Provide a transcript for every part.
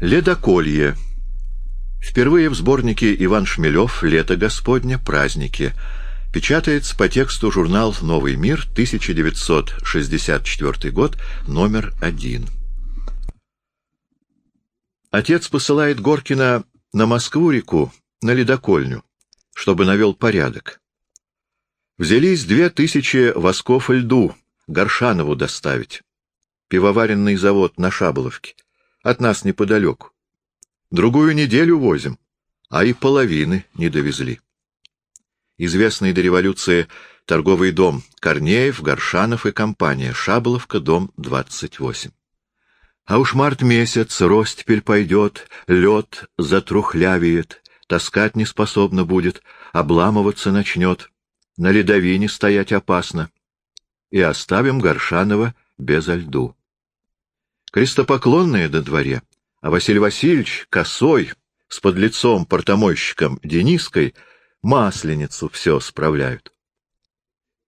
Ледоколье. Впервые в сборнике Иван Шмелев «Лето Господне. Праздники». Печатается по тексту журнал «Новый мир», 1964 год, номер один. Отец посылает Горкина на Москву-реку, на ледокольню, чтобы навел порядок. Взялись две тысячи восков льду Горшанову доставить. Пивоваренный завод на Шаболовке. От нас неподалеку. Другую неделю возим, а и половины не довезли. Известный до революции торговый дом Корнеев, Горшанов и компания, Шаболовка, дом 28. А уж март месяц, ростепель пойдет, лед затрухлявеет, таскать не способна будет, обламываться начнет, на ледовине стоять опасно. И оставим Горшанова без льду крестопоклонные до дворе, а Василий Васильевич, косой, с подлецом портомойщиком Дениской, масленицу все справляют.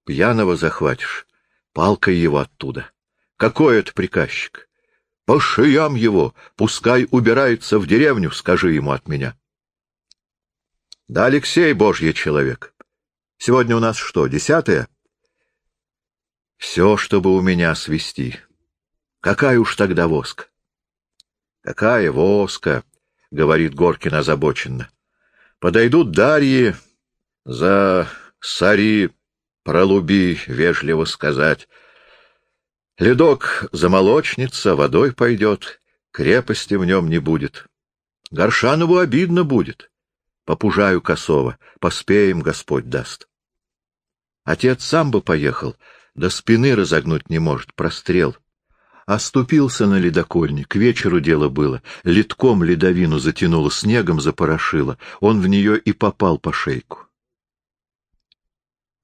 Пьяного захватишь, палкой его оттуда. Какой это приказчик? По шиям его, пускай убирается в деревню, скажи ему от меня. Да, Алексей, божий человек. Сегодня у нас что, десятое? Все, чтобы у меня свести. Какая уж тогда воска? — Какая воска? — говорит Горкин озабоченно. — Подойдут Дарьи за сари пролуби, вежливо сказать. Ледок замолочница, водой пойдет, крепости в нем не будет. Горшанову обидно будет. Попужаю косово, поспеем, Господь даст. Отец сам бы поехал, до спины разогнуть не может, прострел. Оступился на ледокольне, к вечеру дело было, литком ледовину затянуло, снегом запорошило, он в нее и попал по шейку.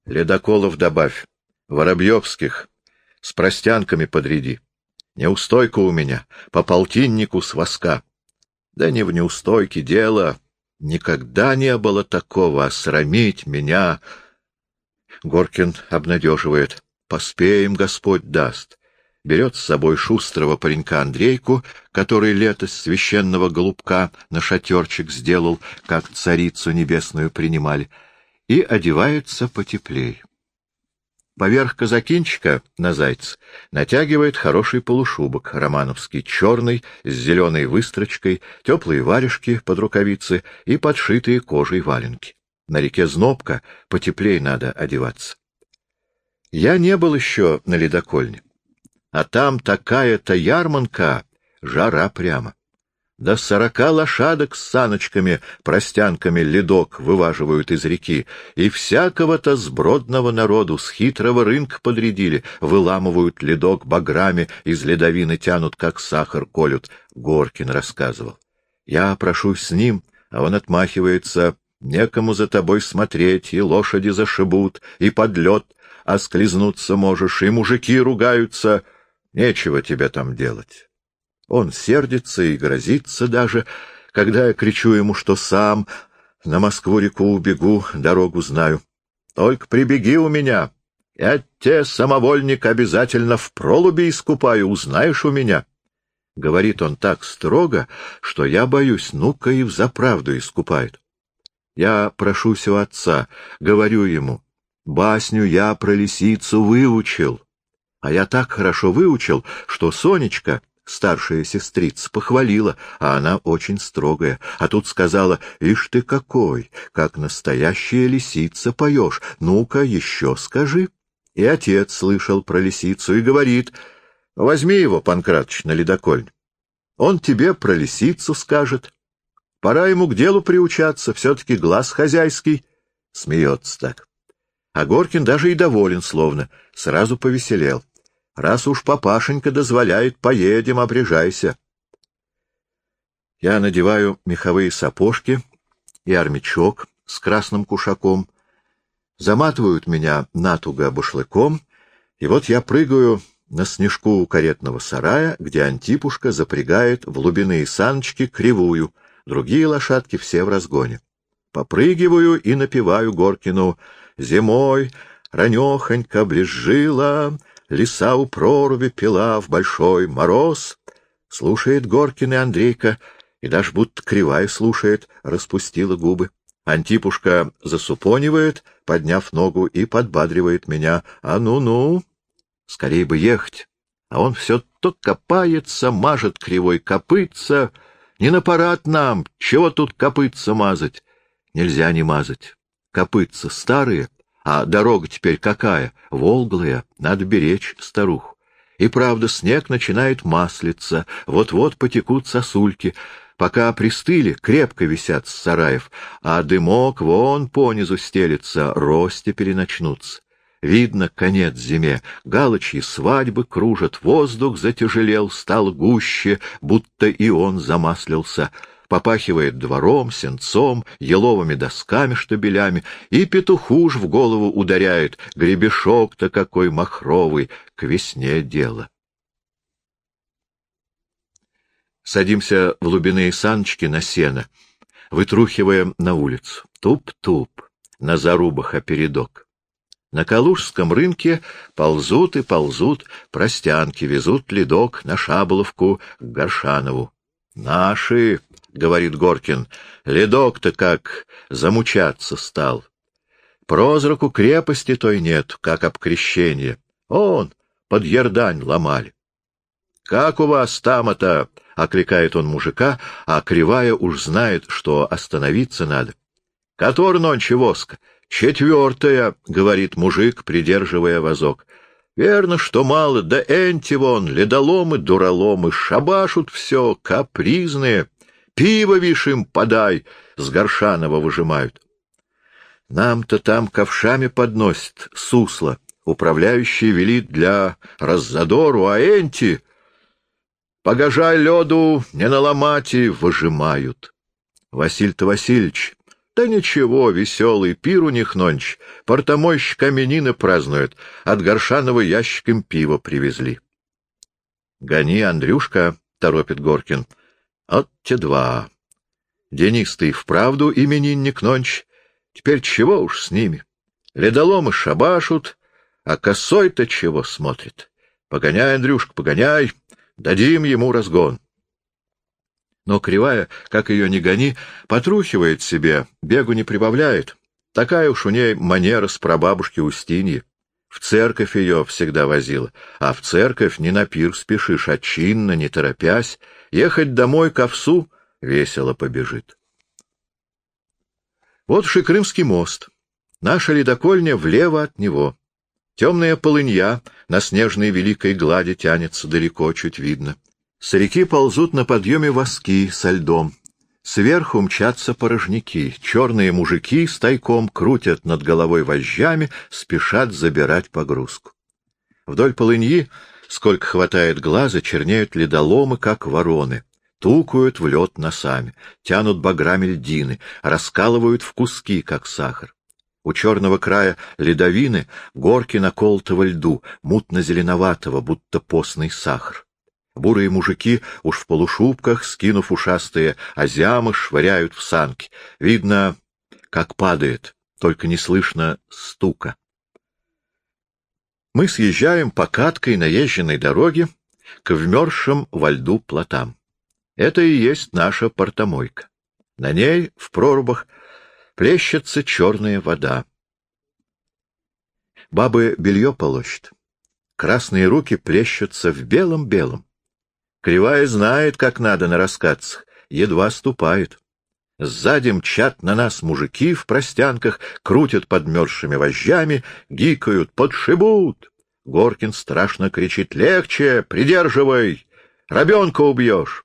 Ледоколов добавь, воробьевских, с простянками подряди. Неустойка у меня, по полтиннику с воска. Да не в неустойке дело, никогда не было такого, осрамить меня. Горкин обнадеживает, поспеем, Господь даст берет с собой шустрого паренька Андрейку, который лето священного голубка на шатерчик сделал, как царицу небесную принимали, и одевается потеплей. Поверх казакинчика на зайц натягивает хороший полушубок, романовский, черный, с зеленой выстрочкой, теплые варежки под рукавицы и подшитые кожей валенки. На реке Знобка потеплей надо одеваться. Я не был еще на ледокольне. А там такая-то ярманка, жара прямо. До сорока лошадок с саночками, простянками ледок вываживают из реки, и всякого-то сбродного народу с хитрого рынка подрядили, выламывают ледок баграми, из ледовины тянут, как сахар колют, — Горкин рассказывал. Я прошусь с ним, а он отмахивается, некому за тобой смотреть, и лошади зашибут, и под лед осклизнуться можешь, и мужики ругаются — Нечего тебе там делать. Он сердится и грозится даже, когда я кричу ему, что сам на Москву-реку убегу, дорогу знаю. Только прибеги у меня. Я те, самовольник, обязательно в пролубе искупаю, узнаешь у меня. Говорит он так строго, что я боюсь, ну-ка и взаправду искупает. Я прошусь у отца, говорю ему, басню я про лисицу выучил. А я так хорошо выучил, что Сонечка, старшая сестрица, похвалила, а она очень строгая. А тут сказала, «Ишь ты какой, как настоящая лисица поешь, ну-ка еще скажи». И отец слышал про лисицу и говорит, «Возьми его, Панкратыч, на ледокольню. Он тебе про лисицу скажет. Пора ему к делу приучаться, все-таки глаз хозяйский». Смеется так. А Горкин даже и доволен словно, сразу повеселел. Раз уж папашенька дозволяет, поедем, обрежайся. Я надеваю меховые сапожки и армячок с красным кушаком, заматывают меня натуго башлыком, и вот я прыгаю на снежку у каретного сарая, где Антипушка запрягает в глубины саночки кривую, другие лошадки все в разгоне. Попрыгиваю и напеваю Горкину «Зимой ранехонько ближила, Лиса у проруби пила в большой мороз. Слушает Горкин и Андрейка, и даже будто кривая слушает, распустила губы. Антипушка засупонивает, подняв ногу, и подбадривает меня. А ну-ну, скорее бы ехать. А он все то копается, мажет кривой копытца. Не на парад нам, чего тут копытца мазать? Нельзя не мазать. Копытца старые, а дорога теперь какая? Волглая, надо беречь старух. И правда, снег начинает маслиться, вот-вот потекут сосульки. Пока пристыли, крепко висят с сараев, а дымок вон понизу стелется, рости переночнутся. Видно, конец зиме, галочьи свадьбы кружат, воздух затяжелел, стал гуще, будто и он замаслился — попахивает двором, сенцом, еловыми досками-штабелями, и петуху ж в голову ударяет, гребешок-то какой махровый, к весне дело. Садимся в лубиные саночки на сено, вытрухивая на улицу. Туп-туп, на зарубах опередок. На Калужском рынке ползут и ползут простянки, везут ледок на Шаболовку к Горшанову. Наши — говорит Горкин, — ледок-то как замучаться стал. Прозраку крепости той нет, как об крещение. Он под ердань ломали. — Как у вас там-то? — окликает он мужика, а кривая уж знает, что остановиться надо. — Котор нонче воска? — Четвертая, — говорит мужик, придерживая вазок. — Верно, что мало, да энти вон, ледоломы, дураломы, шабашут все, капризные. Пиво, вишь, им подай, с горшанова выжимают. Нам-то там ковшами подносят, сусло. Управляющий велит для раззадору, а энти... Погожай лёду, не наломать и выжимают. Василь-то Васильевич, да ничего, веселый пир у них нонч. Портомойщик каменины празднует, от Горшанова ящиком пива привезли. — Гони, Андрюшка, — торопит Горкин, — от те два. Денис, ты вправду именинник нонч. Теперь чего уж с ними? Ледоломы шабашут, а косой-то чего смотрит? Погоняй, Андрюшка, погоняй, дадим ему разгон. Но кривая, как ее ни гони, потрухивает себе, бегу не прибавляет. Такая уж у ней манера с прабабушки Устиньи. В церковь ее всегда возила, а в церковь не на пир спешишь, а чинно, не торопясь, ехать домой к овсу весело побежит. Вот Шикрымский мост. Наша ледокольня влево от него. Темная полынья на снежной великой глади тянется далеко, чуть видно. С реки ползут на подъеме воски со льдом. Сверху мчатся порожники, черные мужики с тайком крутят над головой вожжами, спешат забирать погрузку. Вдоль полыньи, сколько хватает глаза, чернеют ледоломы, как вороны, тукают в лед носами, тянут баграми льдины, раскалывают в куски, как сахар. У черного края ледовины горки наколотого льду, мутно-зеленоватого, будто постный сахар. Бурые мужики уж в полушубках, скинув ушастые озямы, швыряют в санки. Видно, как падает, только не слышно стука. Мы съезжаем по каткой наезженной дороге к вмерзшим во льду плотам. Это и есть наша портомойка. На ней, в прорубах, плещется черная вода. Бабы белье полощут. Красные руки плещутся в белом-белом. Кривая знает, как надо на раскатцах, едва ступает. Сзади мчат на нас мужики в простянках, крутят подмерзшими вожжами, гикают, подшибут. Горкин страшно кричит «Легче! Придерживай! Рабенка убьешь!»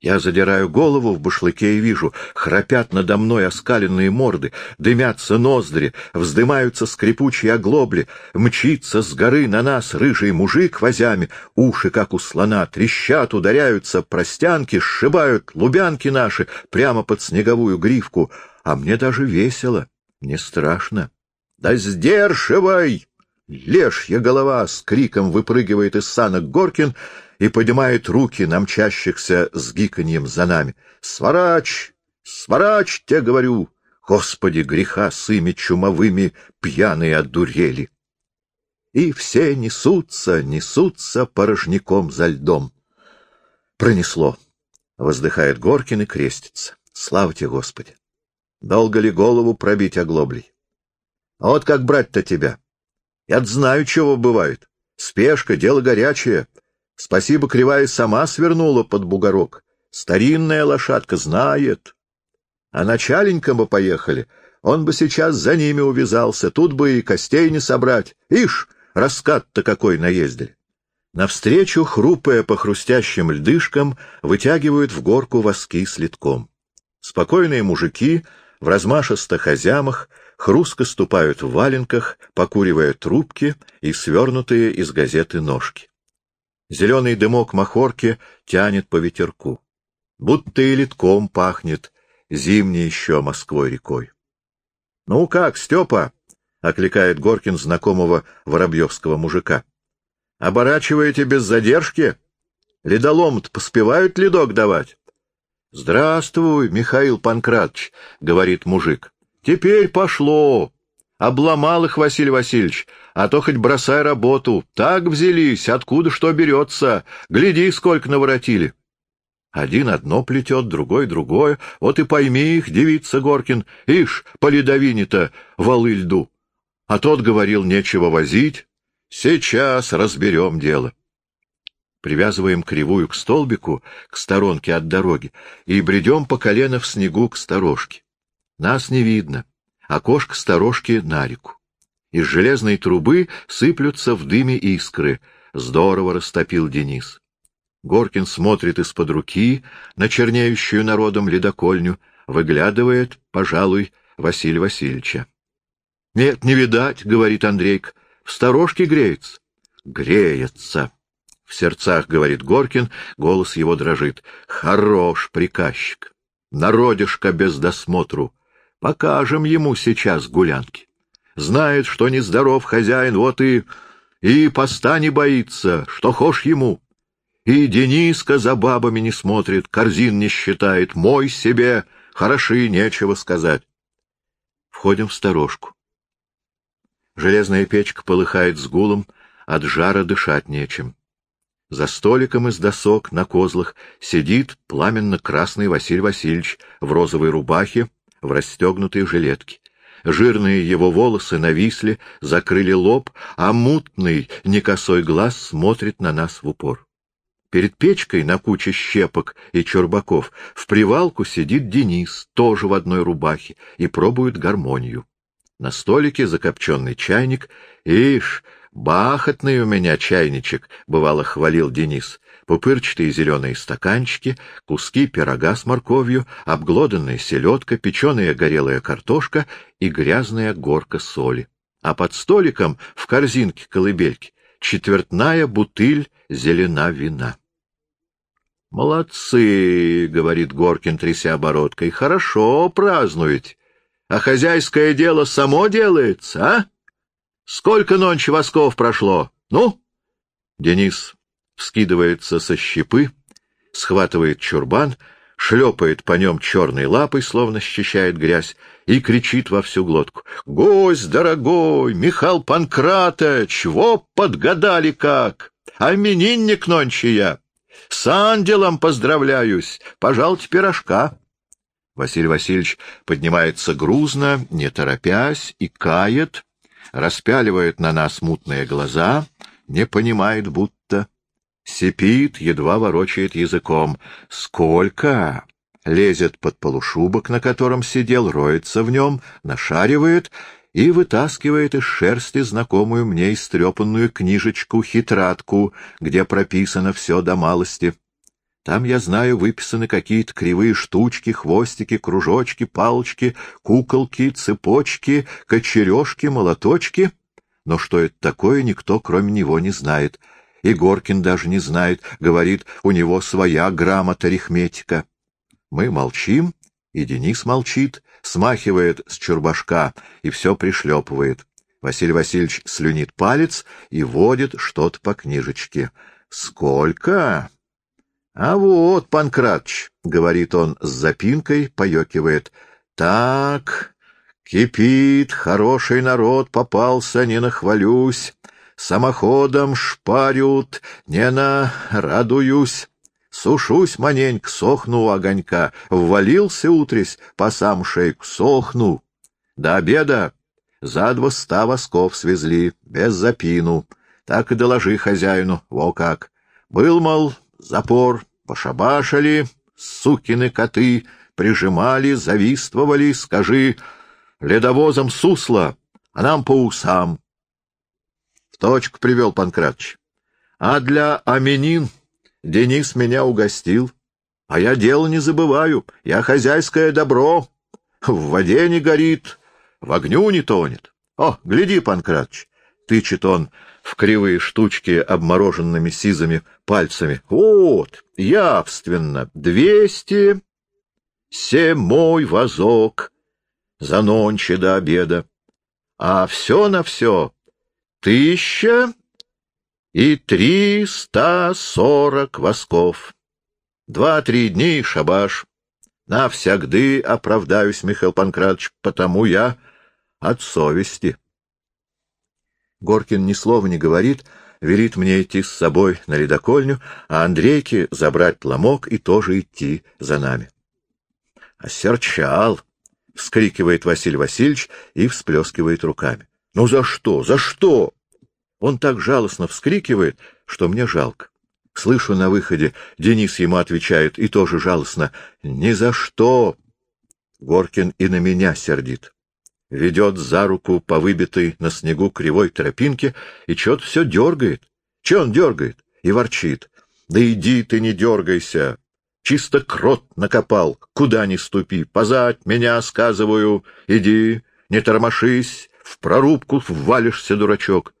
Я задираю голову в башлыке и вижу, храпят надо мной оскаленные морды, дымятся ноздри, вздымаются скрипучие оглобли, мчится с горы на нас рыжий мужик возями, уши, как у слона, трещат, ударяются, простянки, сшибают лубянки наши прямо под снеговую гривку, а мне даже весело, не страшно. «Да сдерживай!» Лешья голова с криком выпрыгивает из санок Горкин — и поднимает руки на мчащихся с гиканьем за нами. «Сворач! Сворач, те говорю! Господи, греха с ими чумовыми пьяные одурели!» И все несутся, несутся порожняком за льдом. Пронесло. Воздыхает Горкин и крестится. Слава тебе, Господи! Долго ли голову пробить оглоблей? А вот как брать-то тебя? Я знаю, чего бывает. Спешка, дело горячее. Спасибо, кривая сама свернула под бугорок. Старинная лошадка знает. А началеньком бы поехали, он бы сейчас за ними увязался, тут бы и костей не собрать. Ишь, раскат-то какой наездили. Навстречу, хрупая по хрустящим льдышкам, вытягивают в горку воски с литком. Спокойные мужики в размашистых озямах хрустко ступают в валенках, покуривая трубки и свернутые из газеты ножки. Зеленый дымок махорки тянет по ветерку. Будто и литком пахнет, зимней еще Москвой рекой. — Ну как, Степа? — окликает Горкин знакомого воробьевского мужика. — Оборачиваете без задержки? Ледолом-то поспевают ледок давать? — Здравствуй, Михаил Панкратович, — говорит мужик. — Теперь пошло. Обломал их Василий Васильевич, а то хоть бросай работу. Так взялись, откуда что берется. Гляди, сколько наворотили. Один одно плетет, другой другое. Вот и пойми их, девица Горкин. Ишь, по ледовине-то валы льду. А тот говорил, нечего возить. Сейчас разберем дело. Привязываем кривую к столбику, к сторонке от дороги, и бредем по колено в снегу к сторожке. Нас не видно. Окошко сторожки на реку. Из железной трубы сыплются в дыме искры. Здорово растопил Денис. Горкин смотрит из-под руки на чернеющую народом ледокольню, выглядывает, пожалуй, Василия Васильевича. — Нет, не видать, — говорит Андрейк, — в сторожке греется. — Греется. В сердцах, — говорит Горкин, голос его дрожит. — Хорош приказчик. Народишко без досмотру. Покажем ему сейчас гулянки. Знает, что нездоров хозяин, вот и... И поста не боится, что хошь ему. И Дениска за бабами не смотрит, корзин не считает, мой себе, хороши, нечего сказать. Входим в сторожку. Железная печка полыхает с гулом, от жара дышать нечем. За столиком из досок на козлах сидит пламенно-красный Василий Васильевич в розовой рубахе, в расстегнутой жилетке. Жирные его волосы нависли, закрыли лоб, а мутный, некосой глаз смотрит на нас в упор. Перед печкой на куче щепок и чурбаков в привалку сидит Денис, тоже в одной рубахе, и пробует гармонию. На столике закопченный чайник. Ишь, бахотный у меня чайничек, — бывало хвалил Денис. Пупырчатые зеленые стаканчики, куски пирога с морковью, обглоданная селедка, печеная горелая картошка и грязная горка соли. А под столиком в корзинке колыбельки четвертная бутыль зелена вина. — Молодцы, — говорит Горкин, тряся обороткой, — хорошо празднуете. А хозяйское дело само делается, а? Сколько ночи восков прошло? Ну? Денис вскидывается со щепы, схватывает чурбан, шлепает по нем черной лапой, словно счищает грязь, и кричит во всю глотку. — Гость дорогой, Михал Панкратович, во подгадали как! А именинник нонче я! С ангелом поздравляюсь! Пожалуйте пирожка! Василий Васильевич поднимается грузно, не торопясь, и кает, распяливает на нас мутные глаза, не понимает будто. Сипит, едва ворочает языком. «Сколько?» Лезет под полушубок, на котором сидел, роется в нем, нашаривает и вытаскивает из шерсти знакомую мне истрепанную книжечку-хитратку, где прописано все до малости. Там, я знаю, выписаны какие-то кривые штучки, хвостики, кружочки, палочки, куколки, цепочки, кочережки, молоточки. Но что это такое, никто, кроме него, не знает. И Горкин даже не знает, говорит, у него своя грамота-арифметика. Мы молчим, и Денис молчит, смахивает с чурбашка и все пришлепывает. Василий Васильевич слюнит палец и водит что-то по книжечке. «Сколько?» «А вот, Панкратч», — говорит он с запинкой, поёкивает. «Так, кипит, хороший народ попался, не нахвалюсь, самоходом шпарют, не нарадуюсь». Сушусь маненько, сохну огонька, ввалился утресь, по сам шейку, сохну. До обеда за два ста восков свезли, без запину. Так и доложи хозяину, во как. Был, мол, запор, пошабашили, сукины коты, прижимали, завиствовали, скажи, ледовозом сусло, а нам по усам. Точку привел Панкратыч. А для Аменин Денис меня угостил. А я дело не забываю, я хозяйское добро. В воде не горит, в огню не тонет. О, гляди, Панкратыч, тычет он в кривые штучки обмороженными сизыми пальцами. Вот, явственно, двести... Се мой возок за нонче до обеда. А все на все тысяча и триста сорок восков. Два-три дни, шабаш. Навсягды оправдаюсь, Михаил Панкратович, потому я от совести. Горкин ни слова не говорит, велит мне идти с собой на ледокольню, а Андрейке забрать ломок и тоже идти за нами. — Осерчал! — вскрикивает Василий Васильевич и всплескивает руками. — Ну за что? За что? Он так жалостно вскрикивает, что мне жалко. Слышу на выходе, Денис ему отвечает, и тоже жалостно. «Ни за что!» Горкин и на меня сердит. Ведет за руку по выбитой на снегу кривой тропинке и чё-то все дергает. Че он дергает? И ворчит. «Да иди ты, не дергайся! Чисто крот накопал, куда ни ступи, позать меня, сказываю, иди, не тормошись, в прорубку ввалишься, дурачок.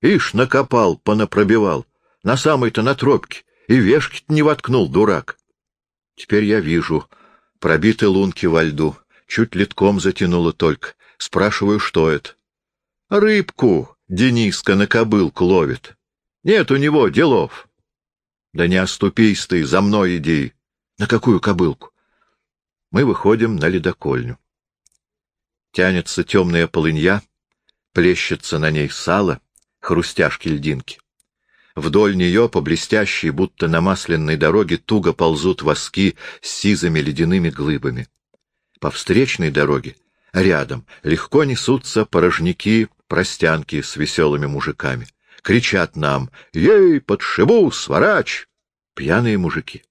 Ишь, накопал, понапробивал, на самой-то на тропке, и вешки не воткнул, дурак. Теперь я вижу, пробиты лунки во льду, чуть литком затянуло только. Спрашиваю, что это. Рыбку Дениска на кобылку ловит. Нет у него делов. Да не оступись ты, за мной иди. На какую кобылку? Мы выходим на ледокольню. Тянется темная полынья, плещется на ней сало, хрустяшки льдинки. Вдоль нее по блестящей, будто на масляной дороге, туго ползут воски с сизыми ледяными глыбами. По встречной дороге, рядом, легко несутся порожники, простянки с веселыми мужиками. Кричат нам «Ей, подшибу, сворач!» Пьяные мужики.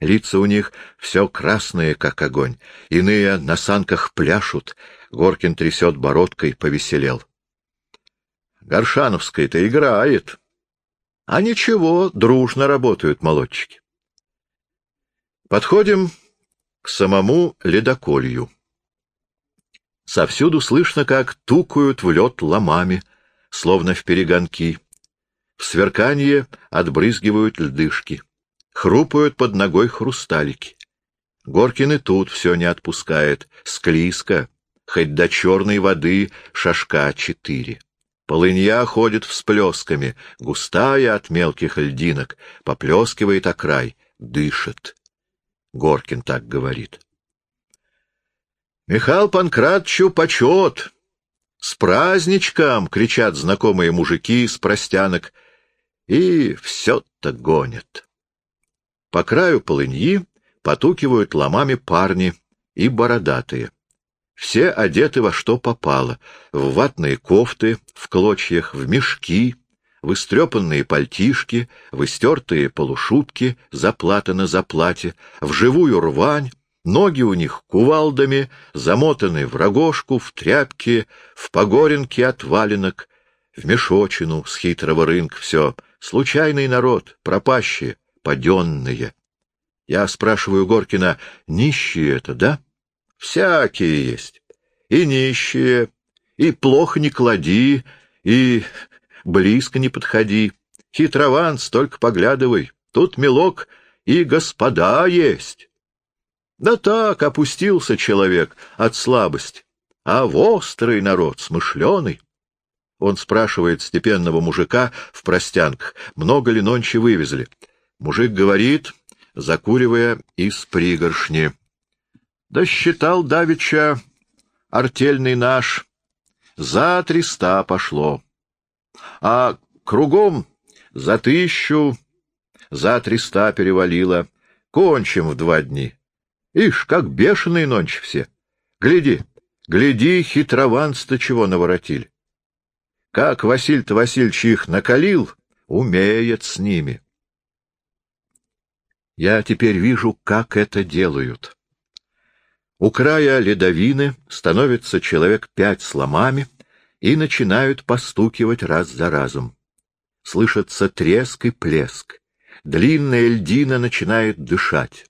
Лица у них все красные, как огонь. Иные на санках пляшут. Горкин трясет бородкой, повеселел. Горшановская-то играет. А ничего, дружно работают молодчики. Подходим к самому ледоколью. Совсюду слышно, как тукают в лед ломами, словно в перегонки. В сверканье отбрызгивают льдышки. Хрупают под ногой хрусталики. Горкин и тут все не отпускает, склизко, хоть до черной воды шашка четыре. Полынья ходит всплесками, густая от мелких льдинок, поплескивает о край, дышит. Горкин так говорит. «Михаил Панкратчу почет! С праздничком!» — кричат знакомые мужики с простянок. И все-то гонят. По краю полыньи потукивают ломами парни и бородатые. Все одеты во что попало, в ватные кофты, в клочьях, в мешки, в истрепанные пальтишки, в истертые полушубки, заплата на заплате, в живую рвань, ноги у них кувалдами, замотаны в рогожку, в тряпки, в погоренки от валенок, в мешочину с хитрого рынка все. Случайный народ, пропащие, паденные. Я спрашиваю Горкина, нищие это, да? Всякие есть. И нищие, и плохо не клади, и близко не подходи. Хитрован, столько поглядывай. Тут мелок и господа есть. Да так, опустился человек от слабости. А в острый народ, смышленый. Он спрашивает степенного мужика в простянках, много ли нонче вывезли. Мужик говорит, закуривая из пригоршни. Да считал Давича артельный наш, за триста пошло. А кругом за тысячу, за триста перевалило. Кончим в два дни. Ишь, как бешеные нонче все. Гляди, гляди, хитрованство чего наворотили. Как Василь-то Васильевич их накалил, умеет с ними. Я теперь вижу, как это делают. У края ледовины становится человек пять с ломами и начинают постукивать раз за разом. Слышится треск и плеск. Длинная льдина начинает дышать,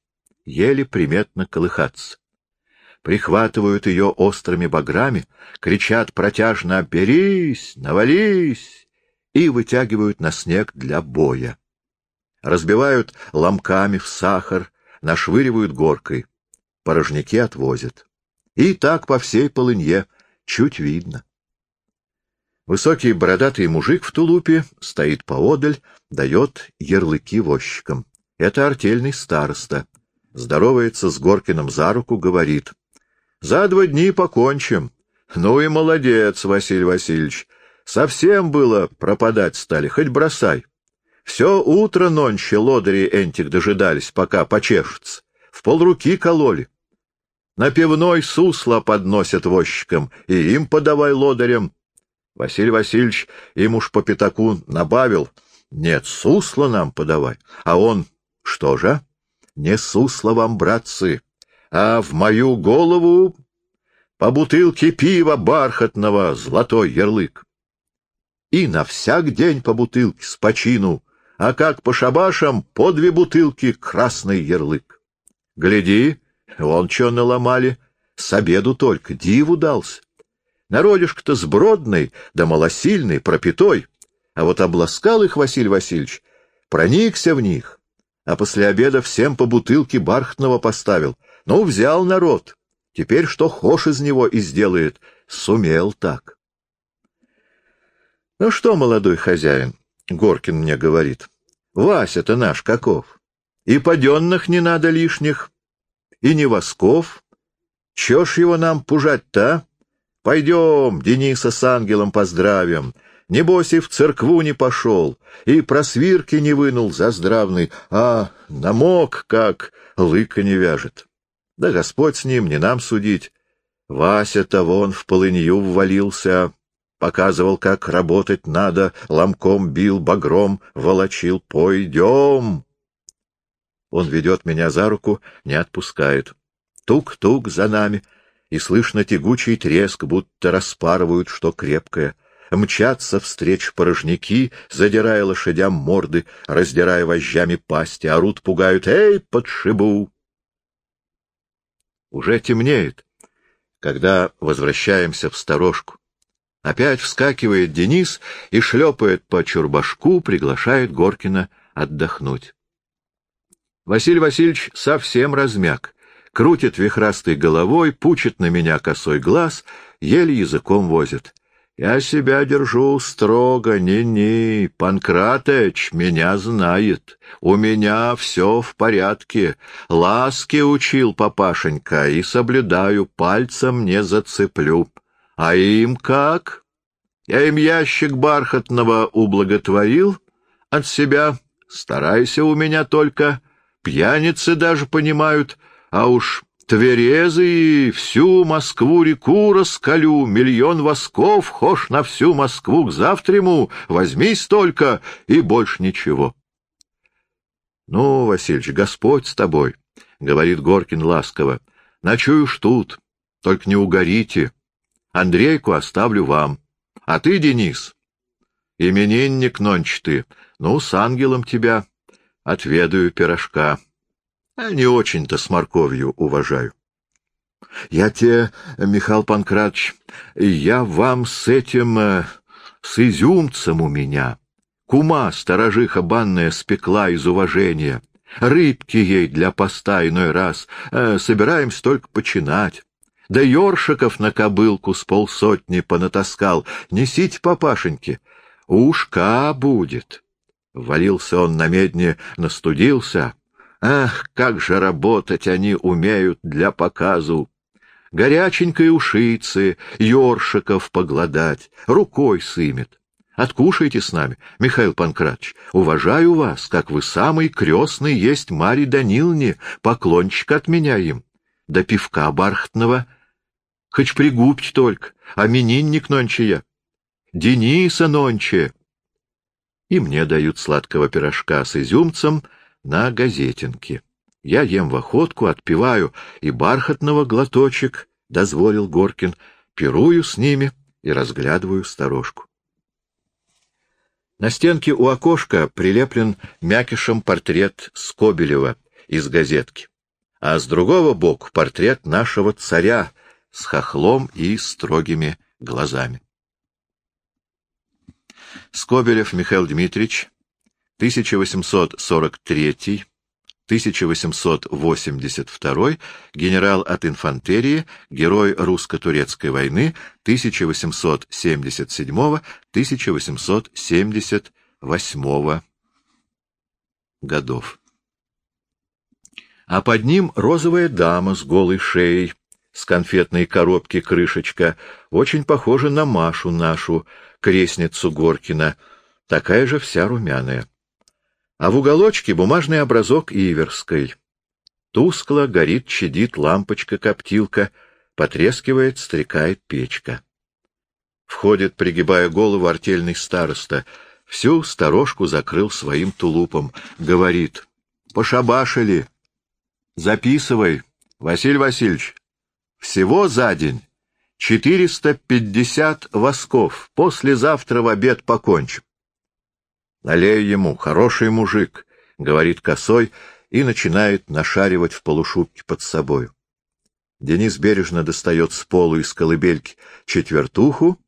еле приметно колыхаться. Прихватывают ее острыми баграми, кричат протяжно «Берись! Навались!» и вытягивают на снег для боя. Разбивают ломками в сахар, нашвыривают горкой порожняки отвозят. И так по всей полынье, чуть видно. Высокий бородатый мужик в тулупе стоит поодаль, дает ярлыки возчикам. Это артельный староста. Здоровается с Горкиным за руку, говорит. — За два дни покончим. Ну и молодец, Василий Васильевич. Совсем было пропадать стали, хоть бросай. Все утро нонче лодыри энтик дожидались, пока почешутся. В полруки кололи. На пивной сусло подносят возчикам, и им подавай лодырям. Василий Васильевич им уж по пятаку набавил. Нет, сусло нам подавай. А он, что же? Не сусло вам, братцы, а в мою голову по бутылке пива бархатного золотой ярлык. И на всяк день по бутылке с почину, а как по шабашам по две бутылки красный ярлык. Гляди, Вон что наломали. С обеду только, диву дался. Народишко-то сбродный, да малосильный, пропитой. А вот обласкал их Василий Васильевич, проникся в них, а после обеда всем по бутылке бархатного поставил. Ну, взял народ. Теперь что хошь из него и сделает. Сумел так. Ну что, молодой хозяин, Горкин мне говорит, Вася-то наш каков. И паденных не надо лишних, и не восков. Чё ж его нам пужать-то, а? Пойдем, Дениса с ангелом поздравим. Небось и в церкву не пошел, и просвирки не вынул за здравный, а намок, как лыка не вяжет. Да Господь с ним, не нам судить. Вася-то вон в полынью ввалился, показывал, как работать надо, ломком бил, багром волочил. Пойдем! Он ведет меня за руку, не отпускает. Тук-тук за нами, и слышно тягучий треск, будто распарывают что крепкое. Мчатся встреч порожняки, задирая лошадям морды, раздирая вожжами пасти, орут, пугают «Эй, подшибу!» Уже темнеет, когда возвращаемся в сторожку. Опять вскакивает Денис и шлепает по чурбашку, приглашает Горкина отдохнуть. Василий Васильевич совсем размяк, крутит вихрастой головой, пучит на меня косой глаз, еле языком возит. Я себя держу строго, ни-ни, Панкратыч меня знает, у меня все в порядке, ласки учил папашенька и соблюдаю, пальцем не зацеплю. А им как? Я им ящик бархатного ублаготворил от себя, старайся у меня только Пьяницы даже понимают, а уж тверезы и всю Москву-реку раскалю, миллион восков, хошь на всю Москву к завтраму, возьми столько и больше ничего. — Ну, Васильич, Господь с тобой, — говорит Горкин ласково, — ночуешь тут, только не угорите. Андрейку оставлю вам. А ты, Денис, именинник нонче ты, ну, с ангелом тебя отведаю пирожка. А не очень-то с морковью уважаю. Я те, Михаил Панкратович, я вам с этим, э, с изюмцем у меня. Кума сторожиха банная спекла из уважения. Рыбки ей для поста иной раз. Э, собираемся только починать. Да ёршиков на кобылку с полсотни понатаскал. Несите, папашеньки, ушка будет. Валился он на медне, настудился. Ах, как же работать они умеют для показу! Горяченькой ушицы, ёршиков погладать, рукой сымет. Откушайте с нами, Михаил Панкратович. Уважаю вас, как вы самый крестный есть Марье Даниловне, поклончик от меня им. До пивка бархатного. Хоть пригубьте только, а мининник нонче я. Дениса нонче. И мне дают сладкого пирожка с изюмцем на газетинке. Я ем в охотку, отпиваю и бархатного глоточек, — дозволил Горкин, — пирую с ними и разглядываю сторожку. На стенке у окошка прилеплен мякишем портрет Скобелева из газетки, а с другого боку портрет нашего царя с хохлом и строгими глазами. Скобелев Михаил Дмитриевич, 1843 1882, генерал от инфантерии, герой русско-турецкой войны 1877-1878 годов. А под ним розовая дама с голой шеей, с конфетной коробки крышечка, очень похожа на Машу нашу, крестницу Горкина, такая же вся румяная а в уголочке бумажный образок Иверской. Тускло горит, чадит лампочка-коптилка, потрескивает, стрекает печка. Входит, пригибая голову, артельный староста. Всю сторожку закрыл своим тулупом. Говорит. — Пошабашили. Записывай, Василий Васильевич. Всего за день четыреста пятьдесят восков. Послезавтра в обед покончим. Налей ему, хороший мужик, — говорит косой и начинает нашаривать в полушубке под собою. Денис бережно достает с полу из колыбельки четвертуху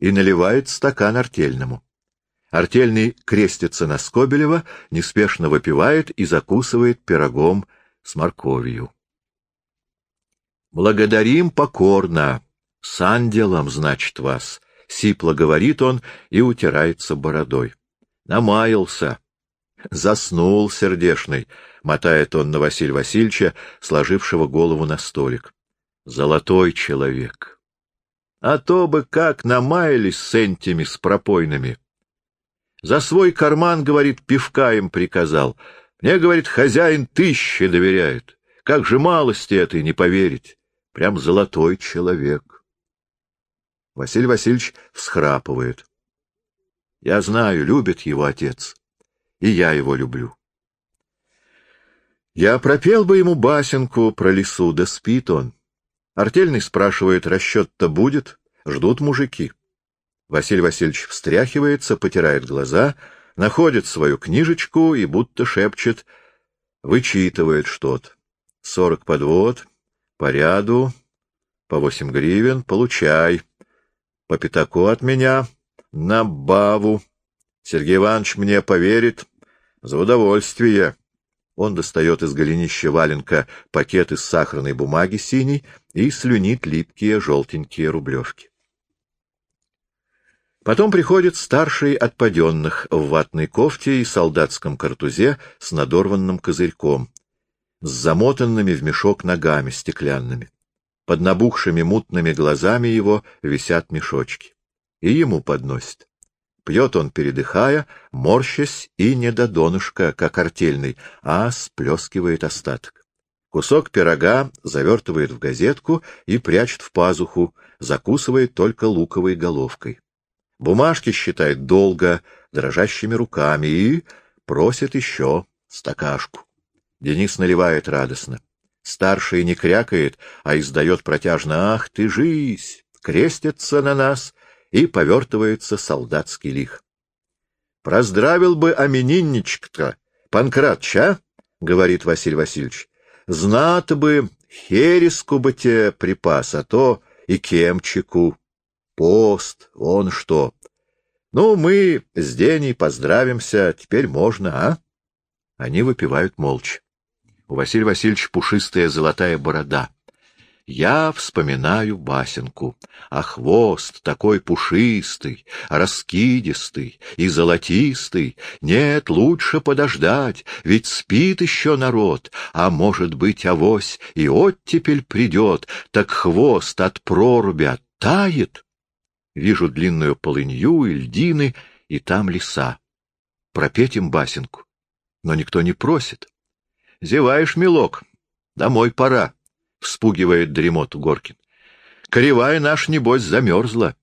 и наливает стакан артельному. Артельный крестится на Скобелева, неспешно выпивает и закусывает пирогом с морковью. «Благодарим покорно. С ангелом, значит, вас», — сипло говорит он и утирается бородой. Намаялся. Заснул сердешный, мотает он на Василия Васильевича, сложившего голову на столик. Золотой человек. А то бы как намаялись с энтими с пропойными. За свой карман, говорит, пивка им приказал. Мне, говорит, хозяин тысячи доверяет. Как же малости этой не поверить. Прям золотой человек. Василий Васильевич всхрапывает. Я знаю, любит его отец. И я его люблю. Я пропел бы ему басенку про лесу, да спит он. Артельный спрашивает, расчет-то будет? Ждут мужики. Василий Васильевич встряхивается, потирает глаза, находит свою книжечку и будто шепчет, вычитывает что-то. Сорок подвод, по ряду, по восемь гривен, получай. По пятаку от меня, на баву. Сергей Иванович мне поверит. За удовольствие. Он достает из голенища валенка пакет из сахарной бумаги синий и слюнит липкие желтенькие рублевки. Потом приходит старший отпаденных в ватной кофте и солдатском картузе с надорванным козырьком, с замотанными в мешок ногами стеклянными. Под набухшими мутными глазами его висят мешочки и ему подносит. Пьет он, передыхая, морщась и не до донышка, как артельный, а сплескивает остаток. Кусок пирога завертывает в газетку и прячет в пазуху, закусывает только луковой головкой. Бумажки считает долго, дрожащими руками и просит еще стакашку. Денис наливает радостно. Старший не крякает, а издает протяжно «Ах ты, жизнь! Крестится на нас!» и повертывается солдатский лих. — Проздравил бы аменинничек-то, Панкратч, а? — говорит Василий Васильевич. — Знато бы, хереску бы те припас, а то и кемчику. Пост, он что. Ну, мы с Деней поздравимся, теперь можно, а? Они выпивают молча. У Василия Васильевича пушистая золотая борода я вспоминаю басенку, а хвост такой пушистый, раскидистый и золотистый. Нет, лучше подождать, ведь спит еще народ, а может быть авось и оттепель придет, так хвост от проруби оттает. Вижу длинную полынью и льдины, и там леса. Пропеть им басенку. Но никто не просит. Зеваешь, милок, домой пора, — вспугивает дремоту Горкин. Коревая наш, небось, замерзла.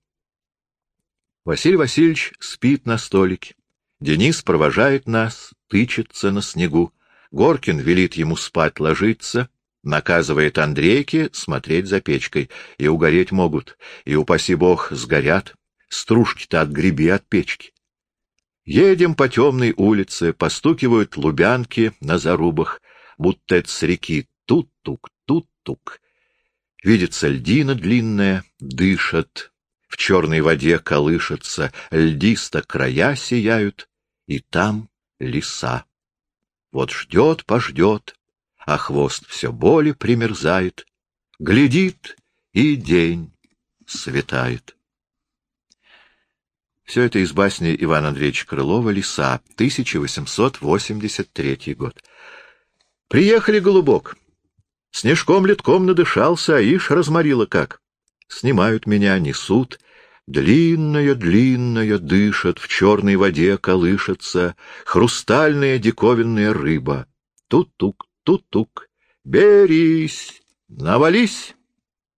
Василий Васильевич спит на столике. Денис провожает нас, тычется на снегу. Горкин велит ему спать ложиться, наказывает Андрейке смотреть за печкой. И угореть могут, и, упаси бог, сгорят. Стружки-то отгреби от печки. Едем по темной улице, постукивают лубянки на зарубах, будто это с реки тут-тук, тут-тук. Видится льдина длинная, дышат, в черной воде колышется, льдисто края сияют, и там леса. Вот ждет, пождет, а хвост все более примерзает, глядит, и день светает. Все это из басни Ивана Андреевича Крылова «Лиса», 1883 год. Приехали, голубок. Снежком-литком надышался, а ишь разморило как. Снимают меня, несут. Длинная-длинная дышат, в черной воде колышется хрустальная диковинная рыба. Тут-тук, тут-тук. Берись, навались.